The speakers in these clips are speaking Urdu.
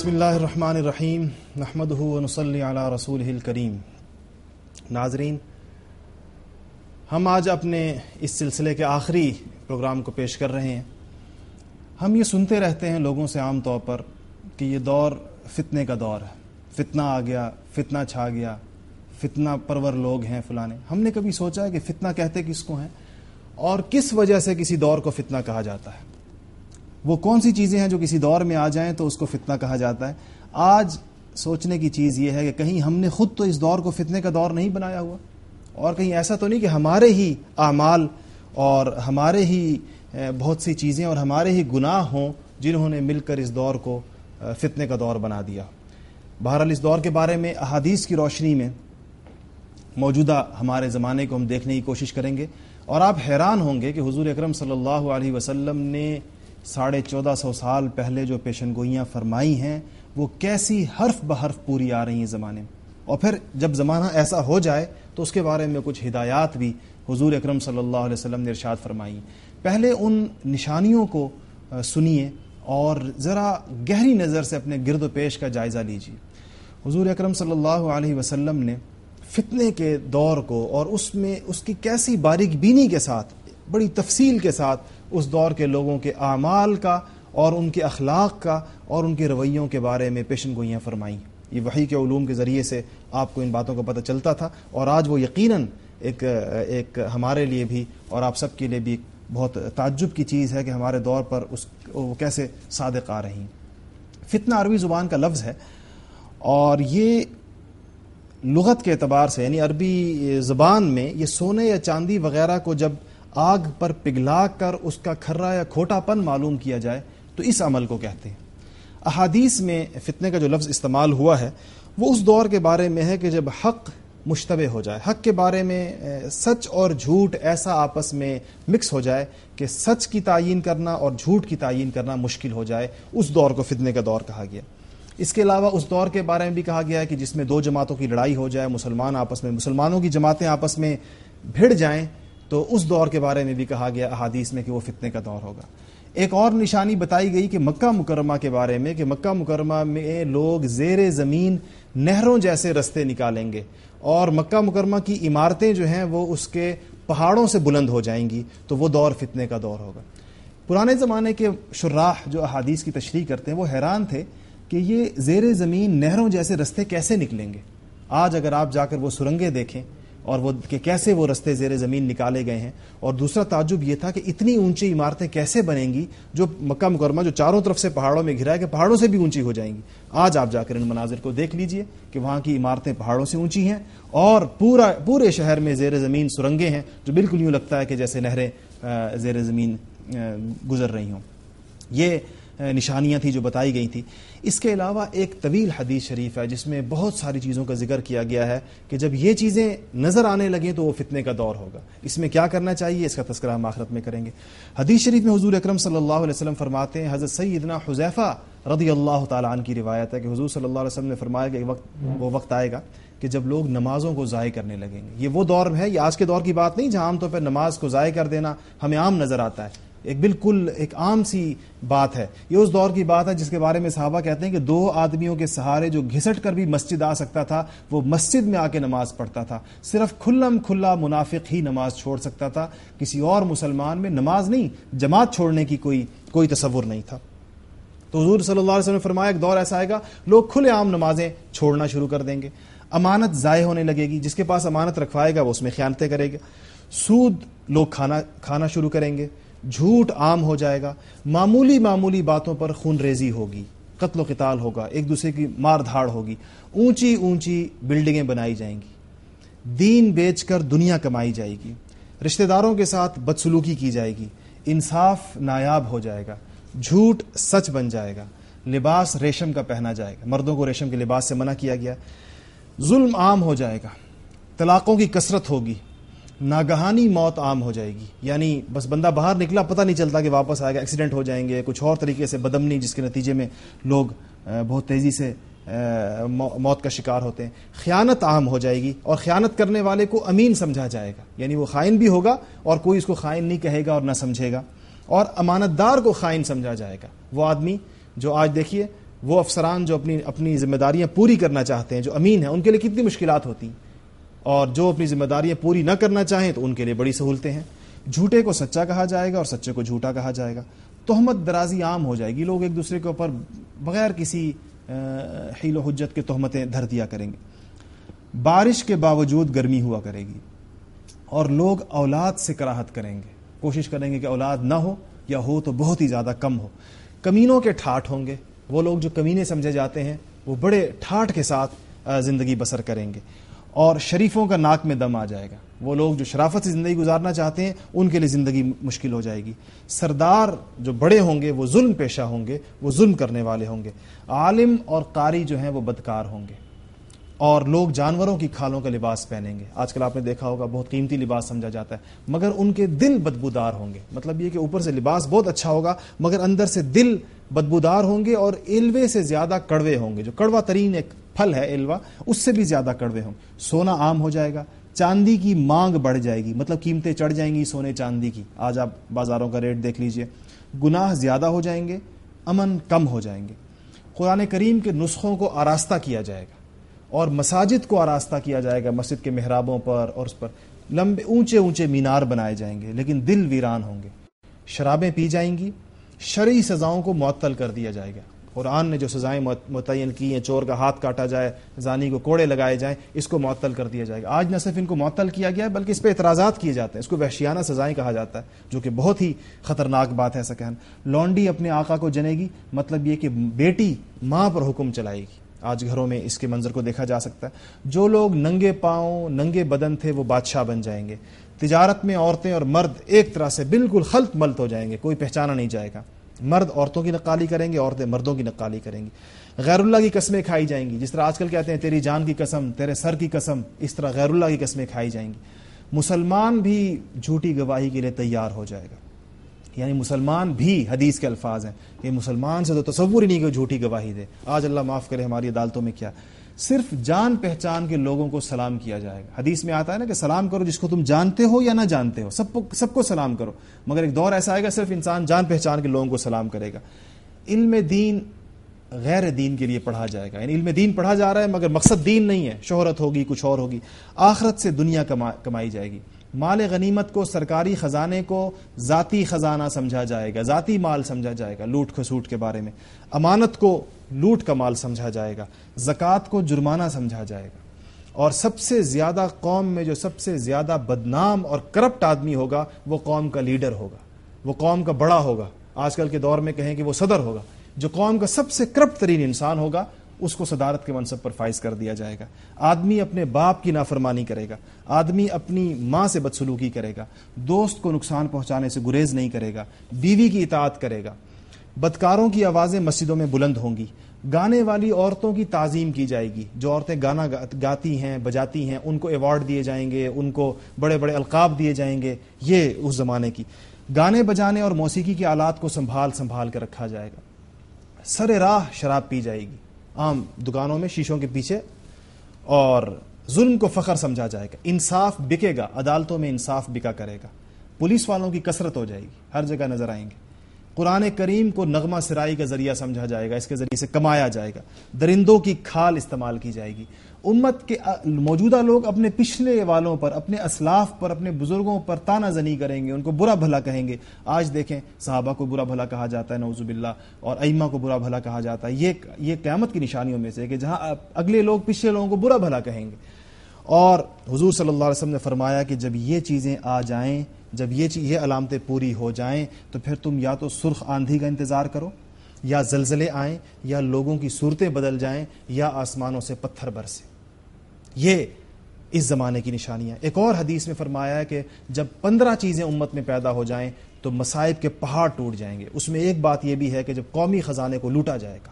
بسم اللہ الرحمن الرحیم نحمد ونصلی علی رسول الکریم۔ ناظرین، ہم آج اپنے اس سلسلے کے آخری پروگرام کو پیش کر رہے ہیں۔ ہم یہ سنتے رہتے ہیں لوگوں سے عام طور پر کہ یہ دور فتنے کا دور ہے۔ فتنہ آ گیا، فتنہ چھا گیا، فتنہ پرور لوگ ہیں فلانے۔ ہم نے کبھی سوچا ہے کہ فتنہ کہتے کس کو ہیں اور کس وجہ سے کسی دور کو فتنہ کہا جاتا ہے؟ وہ کون سی چیزیں ہیں جو کسی دور میں آ جائیں تو اس کو فتنہ کہا جاتا ہے؟ آج سوچنے کی چیز یہ ہے کہ کہیں ہم نے خود تو اس دور کو فتنے کا دور نہیں بنایا ہوا۔ اور کہیں ایسا تو نہیں کہ ہمارے ہی اعمال اور ہمارے ہی بہت سی چیزیں اور ہمارے ہی گناہ ہوں جنہوں نے مل کر اس دور کو فتنے کا دور بنا دیا۔ بہرحال اس دور کے بارے میں احادیث کی روشنی میں موجودہ ہمارے زمانے کو ہم دیکھنے کی کوشش کریں گے اور آپ حیران ہوں گے کہ حضور اکرم صلی اللہ علیہ وسلم نے ساڑھے چودہ سو سال پہلے جو پیشن گوئیاں فرمائی ہیں، وہ کیسی حرف بحرف پوری آ رہی ہیں زمانے میں۔ اور پھر جب زمانہ ایسا ہو جائے، تو اس کے بارے میں کچھ ہدایات بھی حضور اکرم صلی اللہ علیہ وسلم نے ارشاد فرمائی پہلے ان نشانیوں کو سنیے اور ذرا گہری نظر سے اپنے گرد و پیش کا جائزہ لیجیے۔ حضور اکرم صلی اللہ علیہ وسلم نے فتنے کے دور کو اور اس میں، اس کی کیسی باریک بینی کے ساتھ بڑی تفصیل کے ساتھ اس دور کے لوگوں کے اعمال کا اور ان کے اخلاق کا اور ان کے رویوں کے بارے میں پیشن گوئیاں فرمائیں۔ یہ وہی کے علوم کے ذریعے سے آپ کو ان باتوں کا پتہ چلتا تھا اور آج وہ یقیناً ایک ایک ہمارے لیے بھی اور آپ سب کے لیے بھی بہت تعجب کی چیز ہے کہ ہمارے دور پر اس، وہ کیسے صادق آ رہی فتنہ عربی زبان کا لفظ ہے اور یہ لغت کے اعتبار سے یعنی عربی زبان میں یہ سونے یا چاندی وغیرہ کو جب آگ پر پگھلا کر اس کا کھرا یا کھوٹا پن معلوم کیا جائے تو اس عمل کو کہتے ہیں۔ احادیث میں فتنے کا جو لفظ استعمال ہوا ہے، وہ اس دور کے بارے میں ہے کہ جب حق مشتبہ ہو جائے، حق کے بارے میں سچ اور جھوٹ ایسا آپس میں مکس ہو جائے کہ سچ کی تعین کرنا اور جھوٹ کی تعین کرنا مشکل ہو جائے۔ اس دور کو فتنے کا دور کہا گیا۔ اس کے علاوہ اس دور کے بارے میں بھی کہا گیا ہے کہ جس میں دو جماعتوں کی لڑائی ہو جائے، مسلمان آپس میں، مسلمانوں کی جماعتیں آپس میں بھیڑ جائیں تو اس دور کے بارے میں بھی کہا گیا احادیث میں کہ وہ فتنے کا دور ہوگا۔ ایک اور نشانی بتائی گئی کہ مکہ مکرمہ کے بارے میں کہ مکہ مکرمہ میں لوگ زیر زمین نہروں جیسے رستے نکالیں گے اور مکہ مکرمہ کی عمارتیں جو ہیں وہ اس کے پہاڑوں سے بلند ہو جائیں گی تو وہ دور فتنے کا دور ہوگا۔ پرانے زمانے کے شراح جو احادیث کی تشریح کرتے ہیں وہ حیران تھے کہ یہ زیر زمین نہروں جیسے رستے کیسے نکلیں گے؟ آج اگر آپ جا کر وہ سرنگیں دیکھیں اور وہ کہ کیسے وہ رستے زیر زمین نکالے گئے ہیں۔ اور دوسرا تعجب یہ تھا کہ اتنی اونچی عمارتیں کیسے بنیں گی جو مکہ مکرمہ جو چاروں طرف سے پہاڑوں میں گھرا ہے کہ پہاڑوں سے بھی اونچی ہو جائیں گی۔ آج آپ جا کر ان مناظر کو دیکھ لیجیے کہ وہاں کی عمارتیں پہاڑوں سے اونچی ہیں اور پورا، پورے شہر میں زیر زمین سرنگیں ہیں جو بالکل یوں لگتا ہے کہ جیسے نہریں زیر زمین گزر رہی ہوں۔ یہ نشانیاں تھیں جو بتائی گئی تھیں۔ اس کے علاوہ ایک طویل حدیث شریف ہے، جس میں بہت ساری چیزوں کا ذکر کیا گیا ہے کہ جب یہ چیزیں نظر آنے لگیں تو وہ فتنے کا دور ہوگا۔ اس میں کیا کرنا چاہیے؟ اس کا تذکرہ ہم آخرت میں کریں گے۔ حدیث شریف میں حضور اکرم صلی اللہ علیہ وسلم فرماتے ہیں، حضرت سیدنا حذیفہ رضی اللہ تعالیٰ عنہ کی روایت ہے کہ حضور صلی اللہ علیہ وسلم نے فرمایا کہ وقت وہ وقت آئے گا کہ جب لوگ نمازوں کو ضائع کرنے لگیں گے۔ یہ وہ دور ہے، یہ آج کے دور کی بات نہیں، جہاں عام طور پر نماز کو ضائع کر دینا ہمیں عام نظر آتا ہے۔ ایک بالکل ایک عام سی بات ہے۔ یہ اس دور کی بات ہے جس کے بارے میں صحابہ کہتے ہیں کہ دو آدمیوں کے سہارے جو گھسٹ کر بھی مسجد آ سکتا تھا، وہ مسجد میں آ کے نماز پڑھتا تھا۔ صرف کھلم کھلا منافق ہی نماز چھوڑ سکتا تھا۔ کسی اور مسلمان میں نماز نہیں، جماعت چھوڑنے کی کوئی کوئی تصور نہیں تھا۔ تو حضور صلی اللہ علیہ وسلم نے فرمایا، ایک دور ایسا آئے گا، لوگ کھلے عام نمازیں چھوڑنا شروع کر دیں گے۔ امانت ضائع ہونے لگے گی، جس کے پاس امانت رکھوائے گا، وہ اس میں خیانتیں کرے گا۔ سود لوگ کھانا کھانا شروع کریں گے۔ جھوٹ عام ہو جائے گا، معمولی معمولی باتوں پر خون ریزی ہوگی، قتل و قتال ہوگا، ایک دوسرے کی مار دھاڑ ہوگی، اونچی اونچی بلڈنگیں بنائی جائیں گی، دین بیچ کر دنیا کمائی جائے گی، رشتہ داروں کے ساتھ بدسلوکی کی جائے گی، انصاف نایاب ہو جائے گا، جھوٹ سچ بن جائے گا، لباس ریشم کا پہنا جائے گا، مردوں کو ریشم کے لباس سے منع کیا گیا، ظلم عام ہو جائے گا، طلاقوں کی کثرت ہوگی ناگہانی موت عام ہو جائے گی۔ یعنی بس بندہ باہر نکلا، پتہ نہیں چلتا کہ واپس آئے گا ایکسیڈنٹ ہو جائیں گے، کچھ اور طریقے سے بدمنی، جس کے نتیجے میں لوگ بہت تیزی سے موت کا شکار ہوتے ہیں۔ خیانت عام ہو جائے گی اور خیانت کرنے والے کو امین سمجھا جائے گا۔ یعنی وہ خائن بھی ہوگا اور کوئی اس کو خائن نہیں کہے گا اور نہ سمجھے گا۔ اور امانت دار کو خائن سمجھا جائے گا۔ وہ آدمی جو آج دیکھیے، وہ افسران جو اپنی اپنی ذمہ داریاں پوری کرنا چاہتے ہیں، جو امین ہیں، ان کے لیے کتنی مشکلات ہوتی ہیں۔ اور جو اپنی ذمہ داریاں پوری نہ کرنا چاہیں تو ان کے لیے بڑی سہولتیں ہیں۔ جھوٹے کو سچا کہا جائے گا اور سچے کو جھوٹا کہا جائے گا۔ تہمت درازی عام ہو جائے گی۔ لوگ ایک دوسرے کے اوپر بغیر کسی حیل و حجت کے تہمتیں دھر دیا کریں گے۔ بارش کے باوجود گرمی ہوا کرے گی اور لوگ اولاد سے کراہت کریں گے۔ کوشش کریں گے کہ اولاد نہ ہو یا ہو تو بہت ہی زیادہ کم ہو۔ کمینوں کے ٹھاٹ ہوں گے۔ وہ لوگ جو کمینے سمجھے جاتے ہیں، وہ بڑے ٹھاٹ کے ساتھ زندگی بسر کریں گے۔ اور شریفوں کا ناک میں دم آ جائے گا۔ وہ لوگ جو شرافت سے زندگی گزارنا چاہتے ہیں، ان کے لیے زندگی مشکل ہو جائے گی۔ سردار جو بڑے ہوں گے، وہ ظلم پیشہ ہوں گے، وہ ظلم کرنے والے ہوں گے۔ عالم اور قاری جو ہیں، وہ بدکار ہوں گے۔ اور لوگ جانوروں کی کھالوں کا لباس پہنیں گے۔ آج کل آپ نے دیکھا ہوگا، بہت قیمتی لباس سمجھا جاتا ہے۔ مگر ان کے دل بدبودار ہوں گے۔ مطلب یہ کہ اوپر سے لباس بہت اچھا ہوگا، مگر اندر سے دل بدبودار ہوں گے اور الوے سے زیادہ کڑوے ہوں گے۔ جو کڑوا ترین ایک پھل ہے الوا اس سے بھی زیادہ کڑوے ہوں۔ سونا عام ہو جائے گا، چاندی کی مانگ بڑھ جائے گی۔ مطلب قیمتیں چڑھ جائیں گی سونے چاندی کی۔ آج آپ بازاروں کا ریٹ دیکھ لیجیے۔ گناہ زیادہ ہو جائیں گے، امن کم ہو جائیں گے۔ قرآن کریم کے نسخوں کو آراستہ کیا جائے گا اور مساجد کو آراستہ کیا جائے گا، مسجد کے محرابوں پر اور اس پر۔ لمبے، اونچے اونچے مینار بنائے جائیں گے، لیکن دل ویران ہوں گے۔ شرابیں پی جائیں گی، شرعی سزاؤں کو معطل کر دیا جائے گا۔ قرآن نے جو سزائیں متعین کی ہیں، چور کا ہاتھ کاٹا جائے، زانی کو کوڑے لگائے جائیں، اس کو معطل کر دیا جائے گا۔ آج نہ صرف ان کو معطل کیا گیا ہے بلکہ اس پہ اعتراضات کیے جاتے ہیں۔ اس کو وحشیانہ سزائیں کہا جاتا ہے، جو کہ بہت ہی خطرناک بات ہے، ایسا کہنا لونڈی اپنے آقا کو جنے گی مطلب یہ کہ بیٹی ماں پر حکم چلائے گی۔ آج گھروں میں اس کے منظر کو دیکھا جا سکتا ہے۔ جو لوگ ننگے پاؤں، ننگے بدن تھے، وہ بادشاہ بن جائیں گے۔ تجارت میں عورتیں اور مرد ایک طرح سے بالکل خلط ملت ہو جائیں گے، کوئی پہچانا نہیں جائے گا۔ مرد عورتوں کی نقالی کریں گے، عورتیں مردوں کی نقالی کریں گی۔ غیر اللہ کی قسمیں کھائی جائیں گی۔ جس طرح آج کل کہتے ہیں، تیری جان کی قسم، تیرے سر کی قسم، اس طرح غیر اللہ کی قسمیں کھائی جائیں گی۔ مسلمان بھی جھوٹی گواہی کے لیے تیار ہو جائے گا۔ یعنی مسلمان بھی حدیث کے الفاظ ہیں کہ مسلمان سے تو تصور ہی نہیں کہ جھوٹی گواہی دے۔ آج اللہ معاف کرے ہماری عدالتوں میں کیا۔ صرف جان پہچان کے لوگوں کو سلام کیا جائے گا۔ حدیث میں آتا ہے نا کہ سلام کرو جس کو تم جانتے ہو یا نہ جانتے ہو، سب کو سب کو سلام کرو۔ مگر ایک دور ایسا آئے گا صرف انسان جان پہچان کے لوگوں کو سلام کرے گا۔ علم دین غیر دین کے لیے پڑھا جائے گا۔ یعنی علم دین پڑھا جا رہا ہے، مگر مقصد دین نہیں ہے۔ شہرت ہوگی، کچھ اور ہوگی۔ آخرت سے دنیا کما کمائی جائے گی۔ مال غنیمت کو، سرکاری خزانے کو ذاتی خزانہ سمجھا جائے گا، ذاتی مال سمجھا جائے گا، لوٹ کھسوٹ کے بارے میں۔ امانت کو لوٹ کا مال سمجھا جائے گا، زکوٰۃ کو جرمانہ سمجھا جائے گا۔ اور سب سے زیادہ قوم میں جو سب سے زیادہ بدنام اور کرپٹ آدمی ہوگا، وہ قوم کا لیڈر ہوگا۔ وہ قوم کا بڑا ہوگا۔ آج کل کے دور میں کہیں کہ وہ صدر ہوگا۔ جو قوم کا سب سے کرپٹ ترین انسان ہوگا، اس کو صدارت کے منصب پر فائز کر دیا جائے گا۔ آدمی اپنے باپ کی نافرمانی کرے گا۔ آدمی اپنی ماں سے بدسلوکی کرے گا۔ دوست کو نقصان پہنچانے سے گریز نہیں کرے گا۔ بیوی کی اطاعت کرے گا۔ بدکاروں کی آوازیں مسجدوں میں بلند ہوں گی۔ گانے والی عورتوں کی تعظیم کی جائے گی۔ جو عورتیں گانا گاتی ہیں، بجاتی ہیں، ان کو ایوارڈ دیے جائیں گے، ان کو بڑے بڑے القاب دیے جائیں گے۔ یہ اس زمانے کی۔ گانے بجانے اور موسیقی کے آلات کو سنبھال سنبھال کر رکھا جائے گا۔ سر راہ شراب پی جائے گی۔ عام دکانوں میں شیشوں کے پیچھے اور ظلم کو فخر سمجھا جائے گا۔ انصاف بکے گا، عدالتوں میں انصاف بکا کرے گا۔ پولیس والوں کی کثرت ہو جائے گی۔ ہر جگہ نظر آئیں گے۔ قرآن کریم کو نغمہ سرائی کا ذریعہ سمجھا جائے گا، اس کے ذریعے سے کمایا جائے گا۔ درندوں کی کھال استعمال کی جائے گی۔ امت کے موجودہ لوگ اپنے پچھلے والوں پر، اپنے اسلاف پر، اپنے بزرگوں پر تانہ زنی کریں گے، ان کو برا بھلا کہیں گے۔ آج دیکھیں، صحابہ کو برا بھلا کہا جاتا ہے نوزب باللہ، اور ائمہ کو برا بھلا کہا جاتا ہے۔ یہ یہ قیامت کی نشانیوں میں سے کہ جہاں اگلے لوگ پچھلے لوگوں کو برا بھلا کہیں گے۔ اور حضور صلی اللہ علیہ وسلم نے فرمایا کہ جب یہ چیزیں آ جائیں جب یہ یہ علامتیں پوری ہو جائیں تو پھر تم یا تو سرخ آندھی کا انتظار کرو یا زلزلے آئیں یا لوگوں کی صورتیں بدل جائیں یا آسمانوں سے پتھر برسے۔ یہ اس زمانے کی نشانیاں ایک اور حدیث میں فرمایا ہے کہ جب پندرہ چیزیں امت میں پیدا ہو جائیں تو مصائب کے پہاڑ ٹوٹ جائیں گے۔ اس میں ایک بات یہ بھی ہے کہ جب قومی خزانے کو لوٹا جائے گا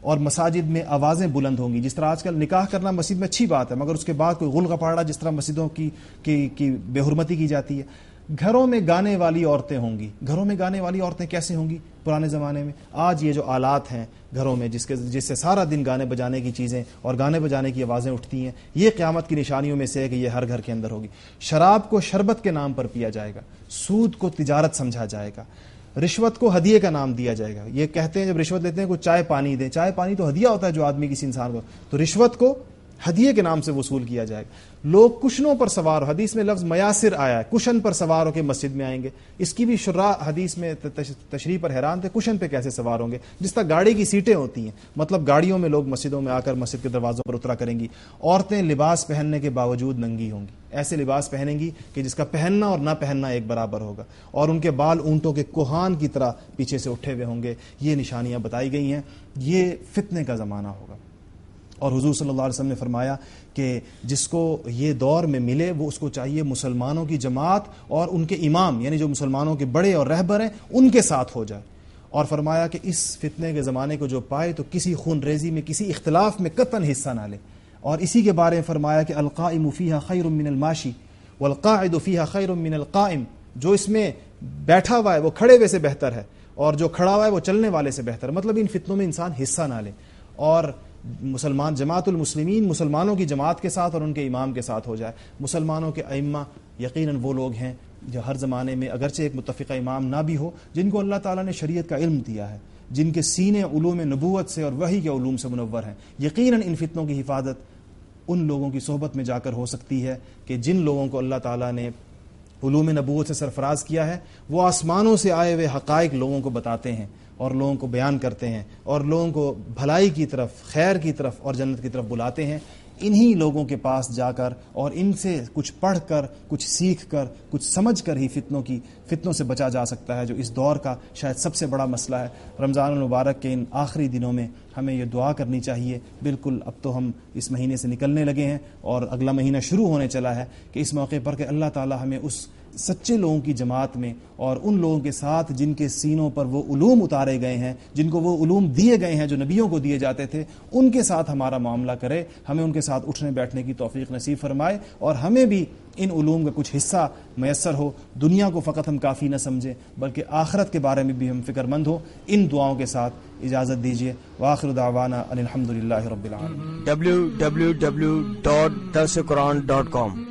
اور مساجد میں آوازیں بلند ہوں گی جس طرح آج کل نکاح کرنا مسجد میں اچھی بات ہے مگر اس کے بعد کوئی غل غپاڑا جس طرح مسجدوں کی کی, کی بے حرمتی کی جاتی ہے۔ گھروں میں گانے والی عورتیں ہوں گی۔ گھروں میں گانے والی عورتیں کیسے ہوں گی؟ پرانے زمانے میں۔ آج یہ جو آلات ہیں گھروں میں، جس کے جس سے سارا دن گانے بجانے کی چیزیں اور گانے بجانے کی آوازیں اٹھتی ہیں، یہ قیامت کی نشانیوں میں سے ہے کہ یہ ہر گھر کے اندر ہوگی۔ شراب کو شربت کے نام پر پیا جائے گا۔ سود کو تجارت سمجھا جائے گا۔ رشوت کو ہدیے کا نام دیا جائے گا۔ یہ کہتے ہیں، جب رشوت لیتے ہیں، کوئی چائے پانی دے چائے پانی تو ہدیہ ہوتا ہے جو آدمی کسی انسان کو۔ تو رشوت کو ہدیے کے نام سے وصول کیا جائے۔ گا لوگ کشنوں پر سوار ہو۔ حدیث میں لفظ میاسر آیا ہے۔ کشن پر سوار ہو کے مسجد میں آئیں گے۔ اس کی بھی شرا حدیث میں تشریح پر حیران تھے۔ کشن پہ کیسے سوار ہوں گے؟ جس طرح گاڑی کی سیٹیں ہوتی ہیں۔ مطلب گاڑیوں میں لوگ مسجدوں میں آ کر مسجد کے دروازوں پر اترا کریں گی۔ عورتیں لباس پہننے کے باوجود ننگی ہوں گی۔ ایسے لباس پہنیں گی کہ جس کا پہننا اور نہ پہننا ایک برابر ہوگا۔ اور ان کے بال اونٹوں کے کوہان کی طرح پیچھے سے اٹھے ہوئے ہوں گے۔ یہ نشانیاں بتائی گئی ہیں۔ یہ فتنے کا زمانہ ہوگا۔ اور حضور صلی اللہ علیہ وسلم نے فرمایا کہ جس کو یہ دور میں ملے وہ اس کو چاہیے مسلمانوں کی جماعت اور ان کے امام یعنی جو مسلمانوں کے بڑے اور رہبر ہیں، ان کے ساتھ ہو جائے۔ اور فرمایا کہ اس فتنے کے زمانے کو جو پائے تو کسی خون ریزی میں، کسی اختلاف میں قطن حصہ نہ لے۔ اور اسی کے بارے میں فرمایا کہ القائم فیہا خیر من الماشی والقاعد فیہا خیر من القائم، جو اس میں بیٹھا ہوا ہے، وہ کھڑے ہوئے سے بہتر ہے، اور جو کھڑا ہوا ہے، وہ چلنے والے سے بہتر مطلب ان فتنوں میں انسان حصہ نہ لے۔ اور مسلمان جماعت المسلمین مسلمانوں کی جماعت کے ساتھ اور ان کے امام کے ساتھ ہو جائے۔ مسلمانوں کے ائمہ یقیناً وہ لوگ ہیں جو ہر زمانے میں اگرچہ ایک متفقہ امام نہ بھی ہو، جن کو اللہ تعالیٰ نے شریعت کا علم دیا ہے، جن کے سینے علوم نبوت سے اور وہی کے علوم سے منور ہیں۔ یقیناً ان فتنوں کی حفاظت ان لوگوں کی صحبت میں جا کر ہو سکتی ہے کہ جن لوگوں کو اللہ تعالیٰ نے علوم نبوت سے سرفراز کیا ہے، وہ آسمانوں سے آئے ہوئے حقائق لوگوں کو بتاتے ہیں اور لوگوں کو بیان کرتے ہیں اور لوگوں کو بھلائی کی طرف، خیر کی طرف اور جنت کی طرف بلاتے ہیں۔ انہی لوگوں کے پاس جا کر اور ان سے کچھ پڑھ کر، کچھ سیکھ کر، کچھ سمجھ کر ہی فتنوں کی، فتنوں سے بچا جا سکتا ہے، جو اس دور کا شاید سب سے بڑا مسئلہ ہے۔ رمضان المبارک کے ان آخری دنوں میں ہمیں یہ دعا کرنی چاہیے۔ بالکل اب تو ہم اس مہینے سے نکلنے لگے ہیں اور اگلا مہینہ شروع ہونے چلا ہے کہ اس موقع پر کہ اللہ تعالی ہمیں اس سچے لوگوں کی جماعت میں اور ان لوگوں کے ساتھ جن کے سینوں پر وہ علوم اتارے گئے ہیں، جن کو وہ علوم دیے گئے ہیں جو نبیوں کو دیے جاتے تھے، ان کے ساتھ ہمارا معاملہ کرے، ہمیں ان کے ساتھ اٹھنے بیٹھنے کی توفیق نصیب فرمائے اور ہمیں بھی ان علوم کا کچھ حصہ میسر ہو۔ دنیا کو فقط ہم کافی نہ سمجھیں، بلکہ آخرت کے بارے میں بھی ہم فکر مند ہو ان دعاؤں کے ساتھ اجازت دیجیے واخر دعوانا الحمد للہ رب العالمین۔ www.dasquran.com